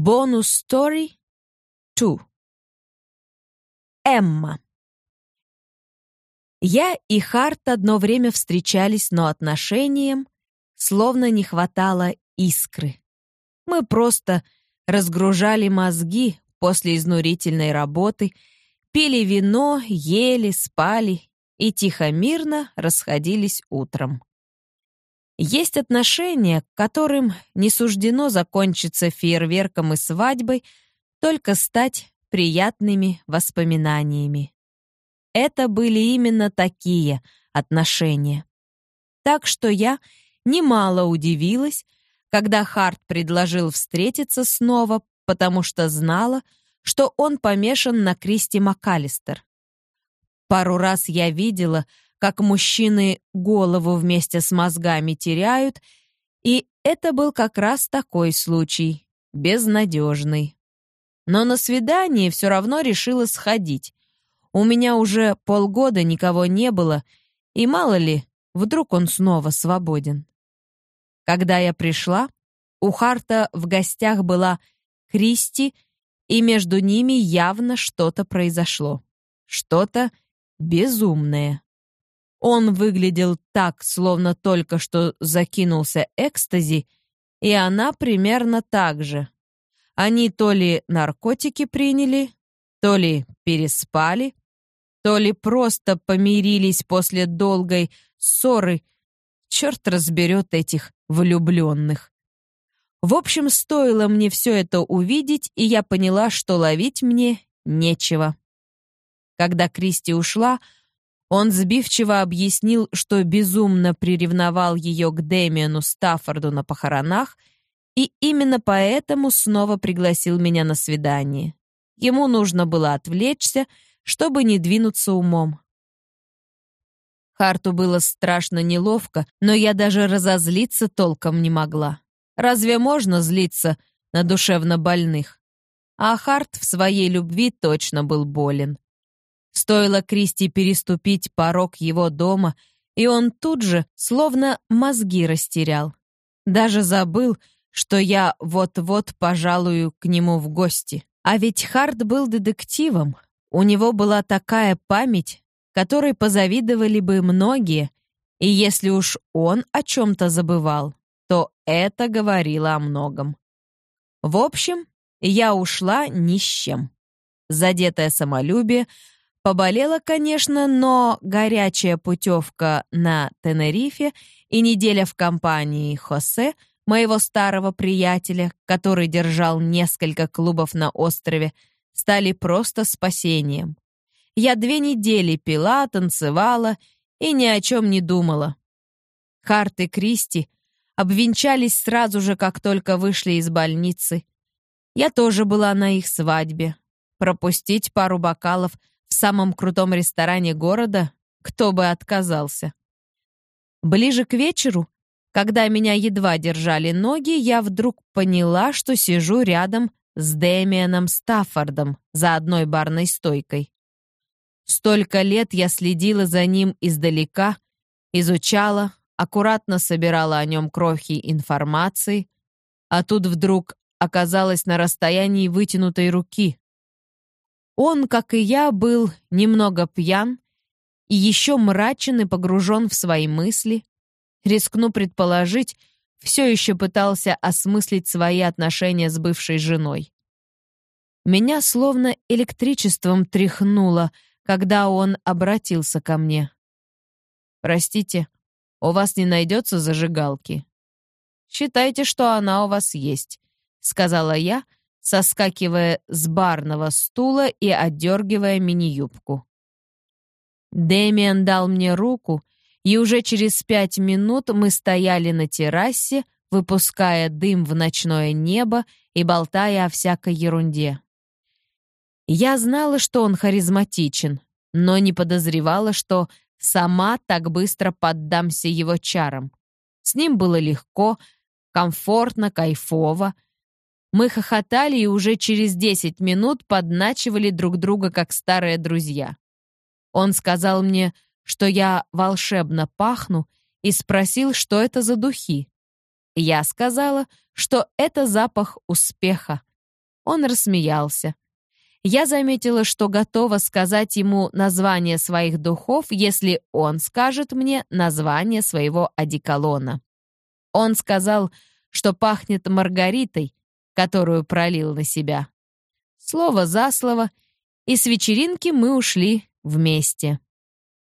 Бонус story 2. Эмма. Я и Харт одно время встречались, но отношениям словно не хватало искры. Мы просто разгружали мозги после изнурительной работы, пили вино, ели, спали и тихо-мирно расходились утром. Есть отношения, которым не суждено закончиться фейерверком и свадьбой, только стать приятными воспоминаниями. Это были именно такие отношения. Так что я немало удивилась, когда Харт предложил встретиться снова, потому что знала, что он помешан на Кристи МакАлистер. Пару раз я видела, как мужчины голову вместе с мозгами теряют, и это был как раз такой случай, безнадежный. Но на свидание все равно решила сходить. У меня уже полгода никого не было, и мало ли, вдруг он снова свободен. Когда я пришла, у Харта в гостях была Кристи, и между ними явно что-то произошло. Что-то безумное. Он выглядел так, словно только что закинулся экстази, и она примерно так же. Они то ли наркотики приняли, то ли переспали, то ли просто помирились после долгой ссоры. Черт разберет этих влюбленных. В общем, стоило мне все это увидеть, и я поняла, что ловить мне нечего. Когда Кристи ушла, он сбивчиво объяснил, что безумно приревновал ее к Дэмиану Стаффорду на похоронах и именно поэтому снова пригласил меня на свидание. Ему нужно было отвлечься, чтобы не двинуться умом. Харту было страшно неловко, но я даже разозлиться толком не могла. Разве можно злиться на душевно больных? А Харт в своей любви точно был болен. Стоило Кристи переступить порог его дома, и он тут же словно мозги растерял. Даже забыл, что я вот-вот пожалую к нему в гости. А ведь Харт был детективом. У него была такая память, которой позавидовали бы многие, и если уж он о чем-то забывал, то это говорило о многом. В общем, я ушла ни с чем. Задетое самолюбие Поболела, конечно, но горячая путевка на Тенерифе и неделя в компании Хосе, моего старого приятеля, который держал несколько клубов на острове, стали просто спасением. Я две недели пила, танцевала и ни о чем не думала. Харт и Кристи обвенчались сразу же, как только вышли из больницы. Я тоже была на их свадьбе. Пропустить пару бокалов в самом крутом ресторане города кто бы отказался. Ближе к вечеру, когда меня едва держали ноги, я вдруг поняла, что сижу рядом с Дэмианом Стаффордом за одной барной стойкой. Столько лет я следила за ним издалека, изучала, аккуратно собирала о нем крохи информации, а тут вдруг оказалась на расстоянии вытянутой руки. Он, как и я, был немного пьян и еще мрачен и погружен в свои мысли. Рискну предположить, все еще пытался осмыслить свои отношения с бывшей женой. Меня словно электричеством тряхнуло, когда он обратился ко мне. «Простите, у вас не найдется зажигалки?» «Считайте, что она у вас есть», — сказала я, — соскакивая с барного стула и отдергивая мини-юбку. Дэмиан дал мне руку, и уже через пять минут мы стояли на террасе, выпуская дым в ночное небо и болтая о всякой ерунде. Я знала, что он харизматичен, но не подозревала, что сама так быстро поддамся его чарам. С ним было легко, комфортно, кайфово, мы хохотали и уже через 10 минут подначивали друг друга как старые друзья. Он сказал мне, что я волшебно пахну, и спросил, что это за духи. Я сказала, что это запах успеха, Он рассмеялся. Я заметила, что готова сказать ему название своих духов, если он скажет мне название своего одеколона. Он сказал, что пахнет маргаритой, которую пролил на себя. Слово за слово, и с вечеринки мы ушли вместе.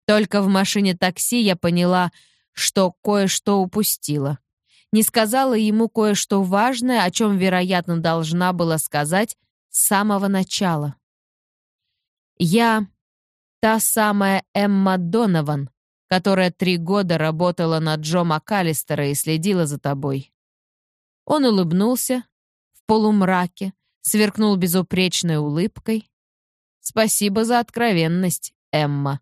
Только в машине такси я поняла, что кое-что упустила. Не сказала ему кое-что важное, о чем, вероятно, должна была сказать с самого начала. Я та самая Эмма Донован, которая три года работала на Джо МакАлистера и следила за тобой. Он улыбнулся полумраке, сверкнул безупречной улыбкой. «Спасибо за откровенность, Эмма.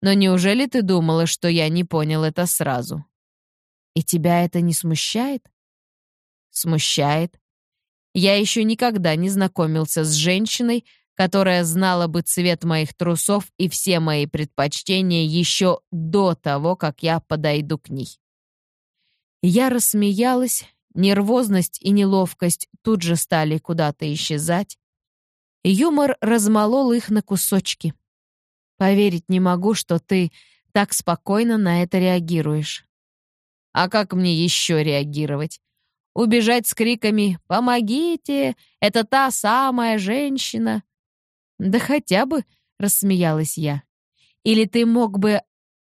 Но неужели ты думала, что я не понял это сразу?» «И тебя это не смущает?» «Смущает. Я еще никогда не знакомился с женщиной, которая знала бы цвет моих трусов и все мои предпочтения еще до того, как я подойду к ней. Я рассмеялась, нервозность и неловкость тут же стали куда-то исчезать. Юмор размолол их на кусочки. Поверить не могу, что ты так спокойно на это реагируешь. А как мне еще реагировать? убежать с криками «Помогите! Это та самая женщина!» «Да хотя бы!» — рассмеялась я. «Или ты мог бы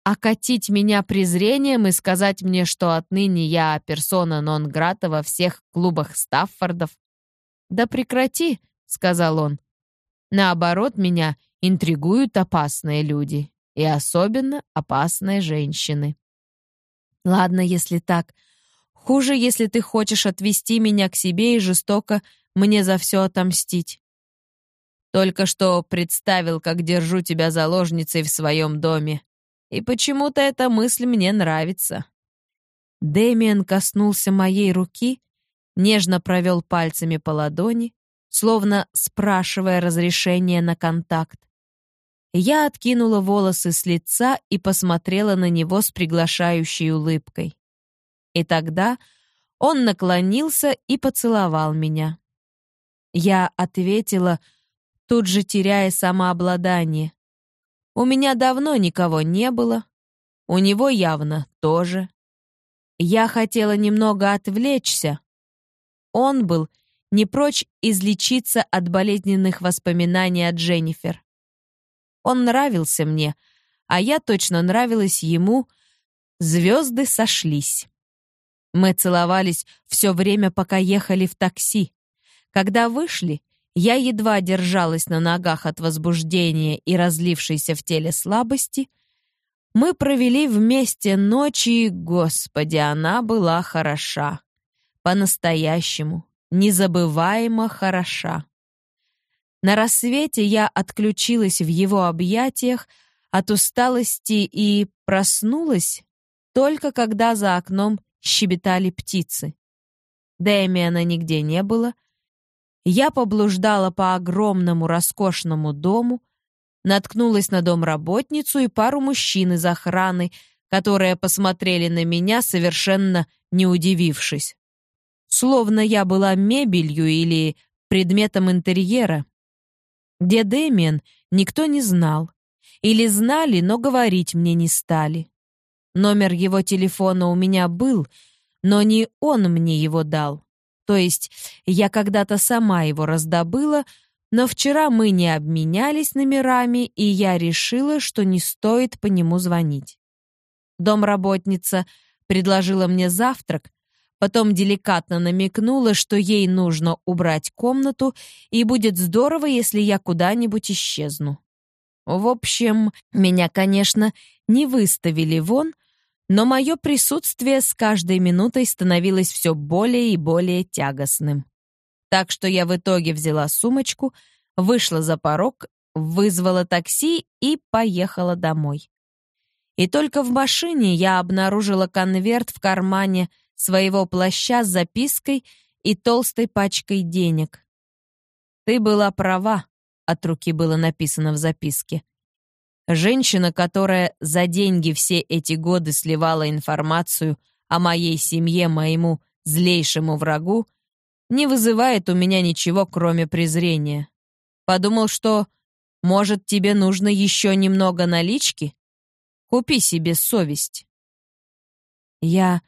окатить меня презрением и сказать мне, что отныне я персона нон-грата во всех клубах Стаффордов?» «Да прекрати!» — сказал он. «Наоборот, меня интригуют опасные люди, и особенно опасные женщины». «Ладно, если так», Хуже, если ты хочешь отвести меня к себе и жестоко мне за все отомстить. Только что представил, как держу тебя заложницей в своем доме. И почему-то эта мысль мне нравится. Дэмиан коснулся моей руки, нежно провел пальцами по ладони, словно спрашивая разрешения на контакт. Я откинула волосы с лица и посмотрела на него с приглашающей улыбкой. И тогда он наклонился и поцеловал меня. Я ответила, тут же теряя самообладание. У меня давно никого не было, у него явно тоже. Я хотела немного отвлечься. Он был не прочь излечиться от болезненных воспоминаний о Дженнифер. Он нравился мне, а я точно нравилась ему. Звезды сошлись. Мы целовались все время, пока ехали в такси. Когда вышли, я едва держалась на ногах от возбуждения и разлившейся в теле слабости. Мы провели вместе ночи, господи, она была хороша. По-настоящему, незабываемо хороша. На рассвете я отключилась в его объятиях от усталости и проснулась только когда за окном щебетали птицы. Дэмиана нигде не было. Я поблуждала по огромному роскошному дому, наткнулась на домработницу и пару мужчин из охраны, которые посмотрели на меня, совершенно не удивившись. Словно я была мебелью или предметом интерьера. Где Дэмиан, никто не знал. Или знали, но говорить мне не стали. Номер его телефона у меня был, но не он мне его дал. То есть я когда-то сама его раздобыла, но вчера мы не обменялись номерами, и я решила, что не стоит по нему звонить. Домработница предложила мне завтрак, потом деликатно намекнула, что ей нужно убрать комнату, и будет здорово, если я куда-нибудь исчезну. В общем, меня, конечно, не выставили вон, но мое присутствие с каждой минутой становилось все более и более тягостным. Так что я в итоге взяла сумочку, вышла за порог, вызвала такси и поехала домой. И только в машине я обнаружила конверт в кармане своего плаща с запиской и толстой пачкой денег. «Ты была права», — от руки было написано в записке. Женщина, которая за деньги все эти годы сливала информацию о моей семье моему злейшему врагу, не вызывает у меня ничего, кроме презрения. Подумал, что, может, тебе нужно еще немного налички? Купи себе совесть. Я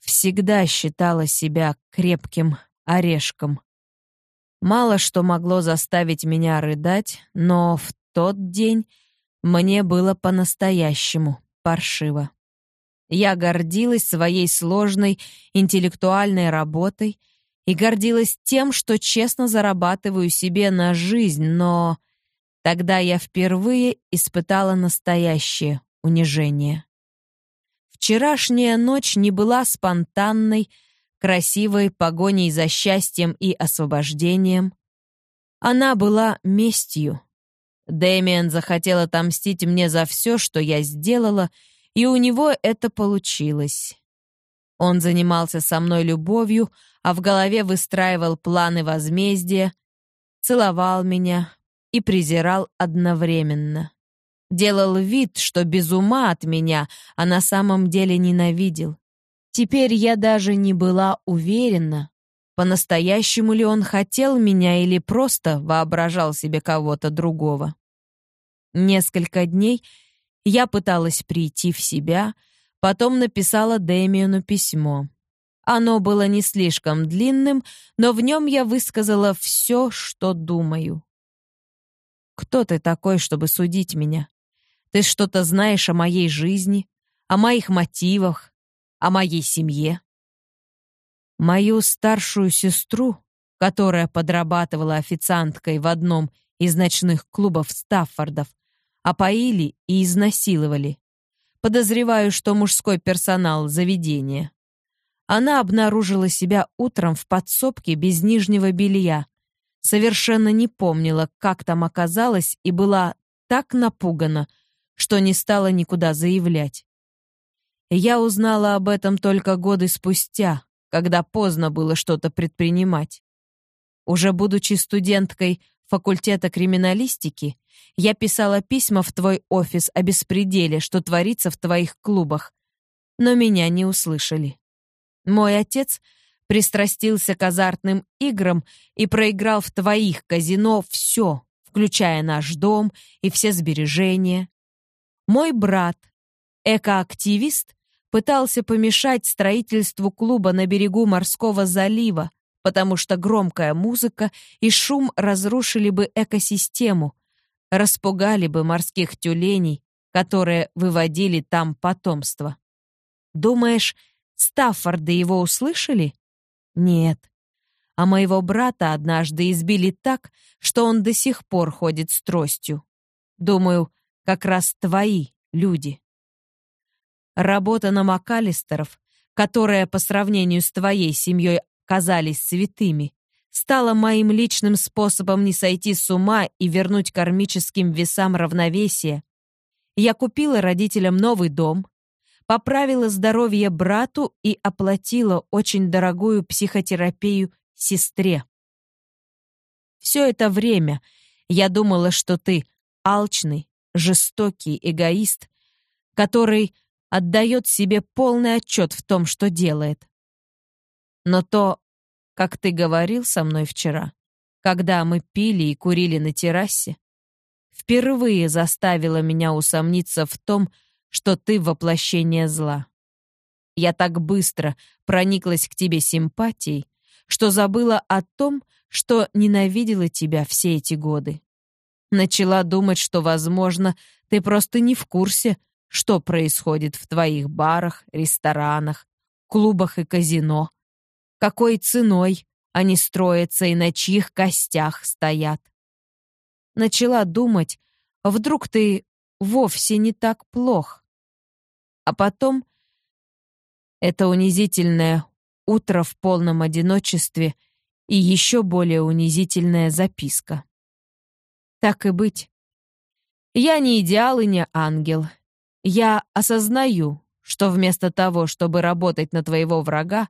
всегда считала себя крепким орешком. Мало что могло заставить меня рыдать, но в тот день мне было по-настоящему паршиво. Я гордилась своей сложной интеллектуальной работой и гордилась тем, что честно зарабатываю себе на жизнь, но тогда я впервые испытала настоящее унижение. Вчерашняя ночь не была спонтанной, красивой погоней за счастьем и освобождением. Она была местью. Дэмиан захотел отомстить мне за все, что я сделала, и у него это получилось. Он занимался со мной любовью, а в голове выстраивал планы возмездия, целовал меня и презирал одновременно. Делал вид, что без ума от меня, а на самом деле ненавидел. Теперь я даже не была уверена, по-настоящему ли он хотел меня или просто воображал себе кого-то другого. Несколько дней я пыталась прийти в себя — Потом написала Дэмиону письмо. Оно было не слишком длинным, но в нем я высказала все, что думаю. «Кто ты такой, чтобы судить меня? Ты что-то знаешь о моей жизни, о моих мотивах, о моей семье?» Мою старшую сестру, которая подрабатывала официанткой в одном из ночных клубов Стаффордов, опоили и изнасиловали. Подозреваю, что мужской персонал заведения. Она обнаружила себя утром в подсобке без нижнего белья. Совершенно не помнила, как там оказалась, и была так напугана, что не стала никуда заявлять. Я узнала об этом только годы спустя, когда поздно было что-то предпринимать. Уже будучи студенткой факультета криминалистики, я писала письма в твой офис о беспределе, что творится в твоих клубах. Но меня не услышали. Мой отец пристрастился к азартным играм и проиграл в твоих казино все, включая наш дом и все сбережения. Мой брат, экоактивист, пытался помешать строительству клуба на берегу морского залива, потому что громкая музыка и шум разрушили бы экосистему, распугали бы морских тюленей, которые выводили там потомство. Думаешь, Стаффорды его услышали? Нет. А моего брата однажды избили так, что он до сих пор ходит с тростью. Думаю, как раз твои люди. Работа на Макалистеров, которая по сравнению с твоей семьей казались святыми, стала моим личным способом не сойти с ума и вернуть кармическим весам равновесие. Я купила родителям новый дом, поправила здоровье брату и оплатила очень дорогую психотерапию сестре. Все это время я думала, что ты алчный, жестокий эгоист, который отдает себе полный отчет в том, что делает. Но то, как ты говорил со мной вчера, когда мы пили и курили на террасе, впервые заставило меня усомниться в том, что ты воплощение зла. Я так быстро прониклась к тебе симпатией, что забыла о том, что ненавидела тебя все эти годы. Начала думать, что, возможно, ты просто не в курсе, что происходит в твоих барах, ресторанах, клубах и казино, какой ценой они строятся и на чьих костях стоят. Начала думать, вдруг ты вовсе не так плох. А потом это унизительное утро в полном одиночестве и еще более унизительная записка. Так и быть. Я не идеал и не ангел. Я осознаю, что вместо того, чтобы работать на твоего врага,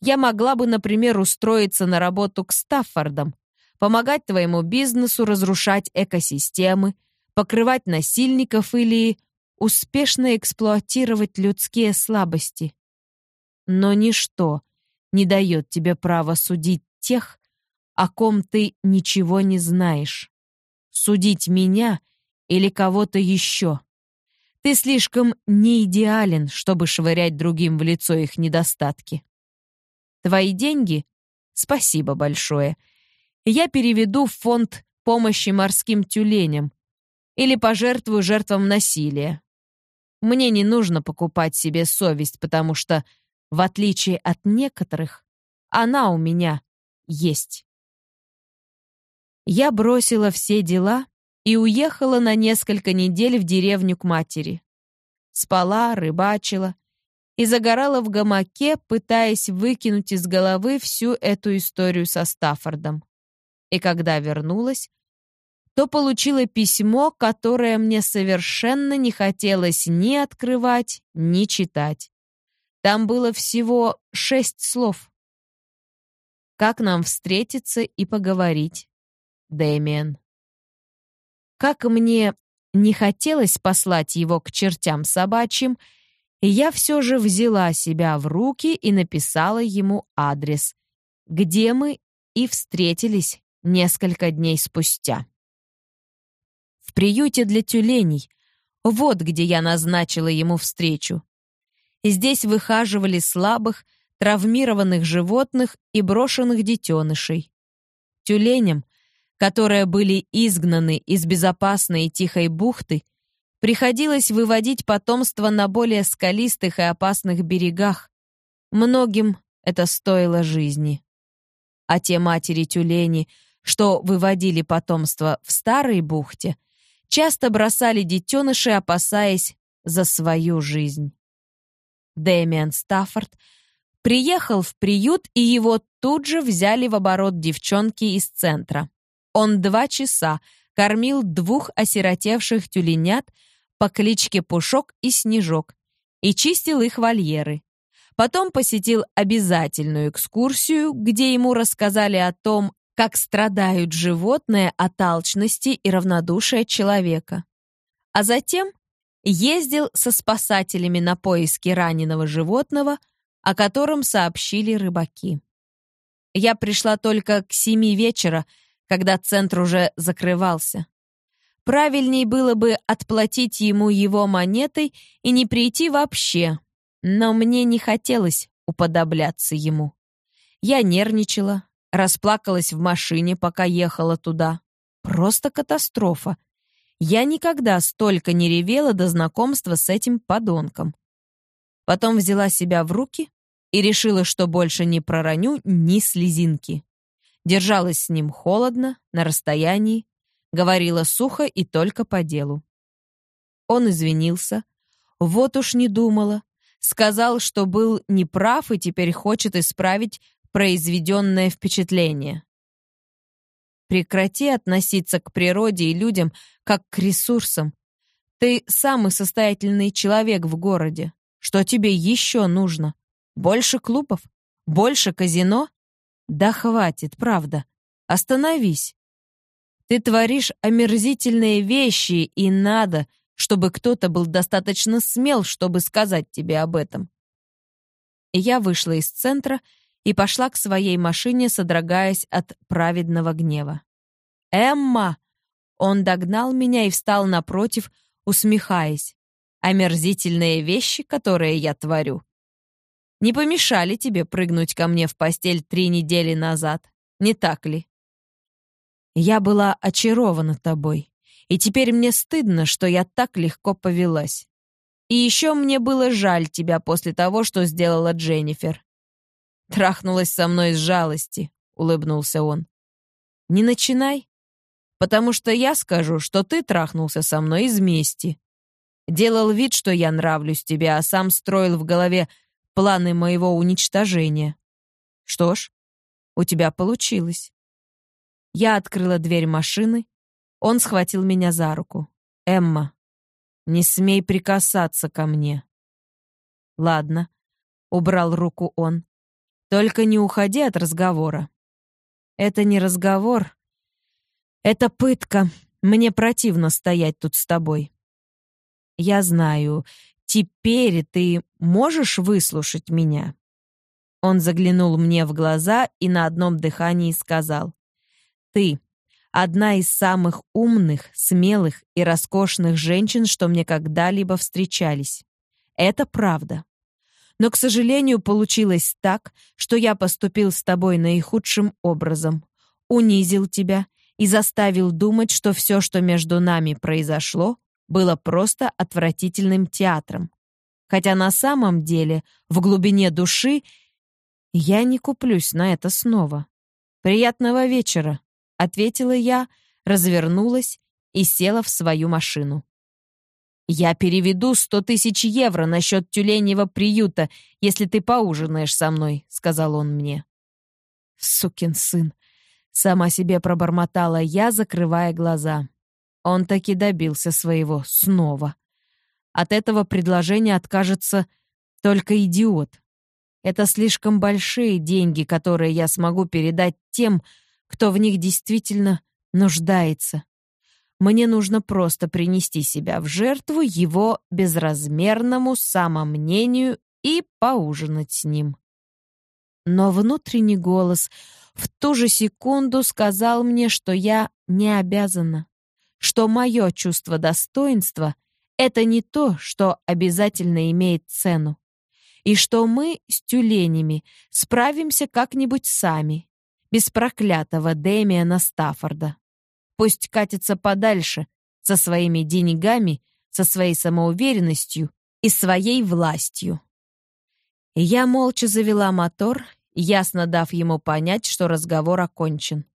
я могла бы, например, устроиться на работу к Стаффордам, помогать твоему бизнесу разрушать экосистемы, покрывать насильников или успешно эксплуатировать людские слабости. Но ничто не дает тебе права судить тех, о ком ты ничего не знаешь. Судить меня или кого-то еще. Ты слишком не идеален, чтобы швырять другим в лицо их недостатки. Твои деньги — спасибо большое. Я переведу в фонд помощи морским тюленям или пожертвую жертвам насилия. Мне не нужно покупать себе совесть, потому что, в отличие от некоторых, она у меня есть. Я бросила все дела и уехала на несколько недель в деревню к матери. Спала, рыбачила и загорала в гамаке, пытаясь выкинуть из головы всю эту историю со Стаффордом. И когда вернулась, то получила письмо, которое мне совершенно не хотелось ни открывать, ни читать. Там было всего шесть слов. «Как нам встретиться и поговорить?» Дэмиен. Как мне не хотелось послать его к чертям собачьим, я все же взяла себя в руки и написала ему адрес, где мы и встретились несколько дней спустя. В приюте для тюленей. Вот где я назначила ему встречу. Здесь выхаживали слабых, травмированных животных и брошенных детенышей. Тюленям которые были изгнаны из безопасной и тихой бухты, приходилось выводить потомство на более скалистых и опасных берегах. Многим это стоило жизни. А те матери-тюлени, что выводили потомство в старой бухте, часто бросали детенышей, опасаясь за свою жизнь. Дэмиан Стаффорд приехал в приют, и его тут же взяли в оборот девчонки из центра. Он два часа кормил двух осиротевших тюленят по кличке Пушок и Снежок и чистил их вольеры. Потом посетил обязательную экскурсию, где ему рассказали о том, как страдают животные от алчности и равнодушия человека. А затем ездил со спасателями на поиски раненого животного, о котором сообщили рыбаки. Я пришла только к семи вечера, когда центр уже закрывался. Правильней было бы отплатить ему его монетой и не прийти вообще, но мне не хотелось уподобляться ему. Я нервничала, расплакалась в машине, пока ехала туда. Просто катастрофа. Я никогда столько не ревела до знакомства с этим подонком. Потом взяла себя в руки и решила, что больше не пророню ни слезинки держалась с ним холодно, на расстоянии, говорила сухо и только по делу. Он извинился. Вот уж не думала. Сказал, что был неправ и теперь хочет исправить произведенное впечатление. Прекрати относиться к природе и людям как к ресурсам. Ты самый состоятельный человек в городе. Что тебе еще нужно? Больше клубов? Больше казино? Да хватит, правда. Остановись. Ты творишь омерзительные вещи, и надо, чтобы кто-то был достаточно смел, чтобы сказать тебе об этом. Я вышла из центра и пошла к своей машине, содрогаясь от праведного гнева. «Эмма!» Он догнал меня и встал напротив, усмехаясь. «Омерзительные вещи, которые я творю не помешали тебе прыгнуть ко мне в постель три недели назад, не так ли? Я была очарована тобой, и теперь мне стыдно, что я так легко повелась. И еще мне было жаль тебя после того, что сделала Дженнифер. Трахнулась со мной из жалости, улыбнулся он. Не начинай, потому что я скажу, что ты трахнулся со мной из мести. Делал вид, что я нравлюсь тебе, а сам строил в голове планы моего уничтожения. Что ж, у тебя получилось. Я открыла дверь машины. Он схватил меня за руку. «Эмма, не смей прикасаться ко мне». «Ладно», — убрал руку он. «Только не уходи от разговора». «Это не разговор. Это пытка. Мне противно стоять тут с тобой». «Я знаю. Теперь ты можешь выслушать меня?» Он заглянул мне в глаза и на одном дыхании сказал. «Ты — одна из самых умных, смелых и роскошных женщин, что мне когда-либо встречались. Это правда. Но, к сожалению, получилось так, что я поступил с тобой наихудшим образом, унизил тебя и заставил думать, что все, что между нами произошло, было просто отвратительным театром. Хотя на самом деле, в глубине души, я не куплюсь на это снова. «Приятного вечера», — ответила я, развернулась и села в свою машину. «Я переведу сто тысяч евро на счет тюленевого приюта, если ты поужинаешь со мной», — сказал он мне. «Сукин сын», — сама себе пробормотала я, закрывая глаза. Он таки добился своего снова. От этого предложения откажется только идиот. Это слишком большие деньги, которые я смогу передать тем, кто в них действительно нуждается. Мне нужно просто принести себя в жертву его безразмерному самомнению и поужинать с ним. Но внутренний голос в ту же секунду сказал мне, что я не обязана, что мое чувство достоинства — это не то, что обязательно имеет цену и что мы с тюленями справимся как-нибудь сами, без проклятого Дэмиана Стаффорда. Пусть катится подальше со своими деньгами, со своей самоуверенностью и своей властью. я молча завела мотор, ясно дав ему понять, что разговор окончен.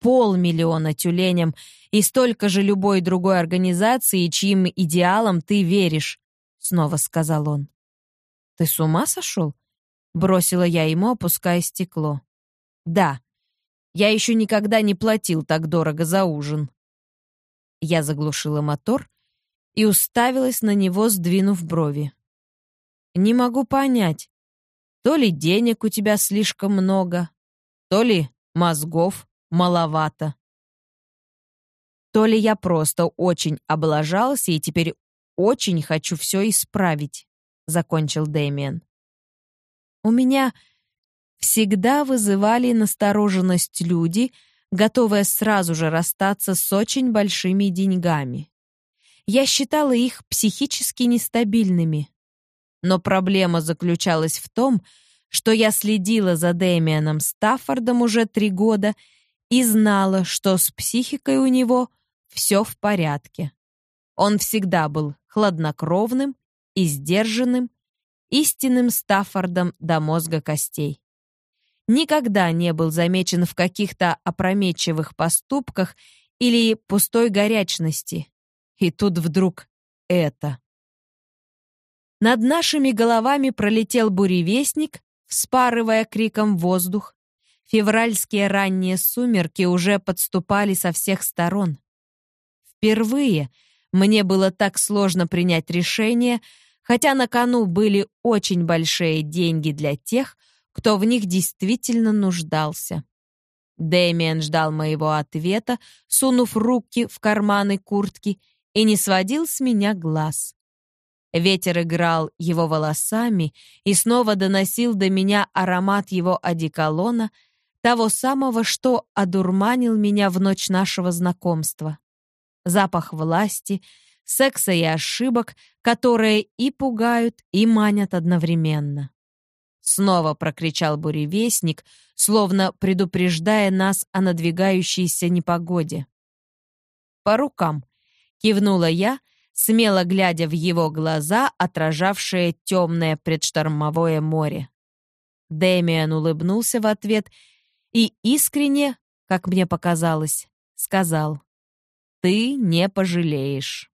Полмиллиона тюленям и столько же любой другой организации, чьим идеалам ты веришь, — снова сказал он. «Ты с ума сошел?» — бросила я ему, опуская стекло. «Да, я еще никогда не платил так дорого за ужин». Я заглушила мотор и уставилась на него, сдвинув брови. «Не могу понять, то ли денег у тебя слишком много, то ли мозгов маловато, то ли я просто очень облажался и теперь очень хочу все исправить закончил Дэмиен. У меня всегда вызывали настороженность люди, готовые сразу же расстаться с очень большими деньгами. Я считала их психически нестабильными. Но проблема заключалась в том, что я следила за Дэмианом Стаффордом уже три года и знала, что с психикой у него все в порядке. Он всегда был хладнокровным и сдержанным, истинным Стаффордом до мозга костей. Никогда не был замечен в каких-то опрометчивых поступках или пустой горячности. И тут вдруг это. Над нашими головами пролетел буревестник, вспарывая криком воздух. Февральские ранние сумерки уже подступали со всех сторон. Впервые мне было так сложно принять решение, хотя на кону были очень большие деньги для тех, кто в них действительно нуждался. Дэмиен ждал моего ответа, сунув руки в карманы куртки, и не сводил с меня глаз. Ветер играл его волосами и снова доносил до меня аромат его одеколона, того самого, что одурманил меня в ночь нашего знакомства запах власти, секса и ошибок, которые и пугают, и манят одновременно. Снова прокричал буревестник, словно предупреждая нас о надвигающейся непогоде. «По рукам!» — кивнула я, смело глядя в его глаза, отражавшие темное предштормовое море. Дэмиан улыбнулся в ответ и искренне, как мне показалось, сказал ты не пожалеешь.